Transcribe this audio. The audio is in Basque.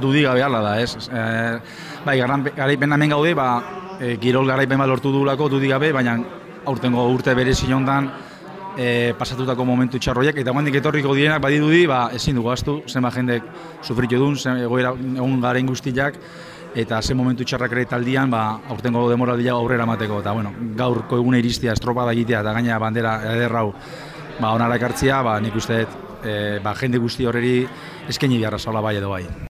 dudi gabe ala da, ez? E, bai, garaipen hemen gaude, ba, e, kirol garaipen bat lortu dugulako dudi gabe, baina aurtengo urte bere sinondan e, eh, pasatutako momentu txarroiak, eta guandik etorriko direnak badirudi, ba, ezin dugu astu, zenba jendek sufritu duen, zen, egoera, egun garen guztiak, eta ze momentu txarrak ere taldian, ba, aurtengo demoraldia aurrera mateko, eta bueno, gaurko egune iristia, estropada egitea, eta gaina bandera ederrau, ba, onara ekartzia, ba, nik uste, e, ba, jende guzti horreri eskaini beharra sola bai edo bai.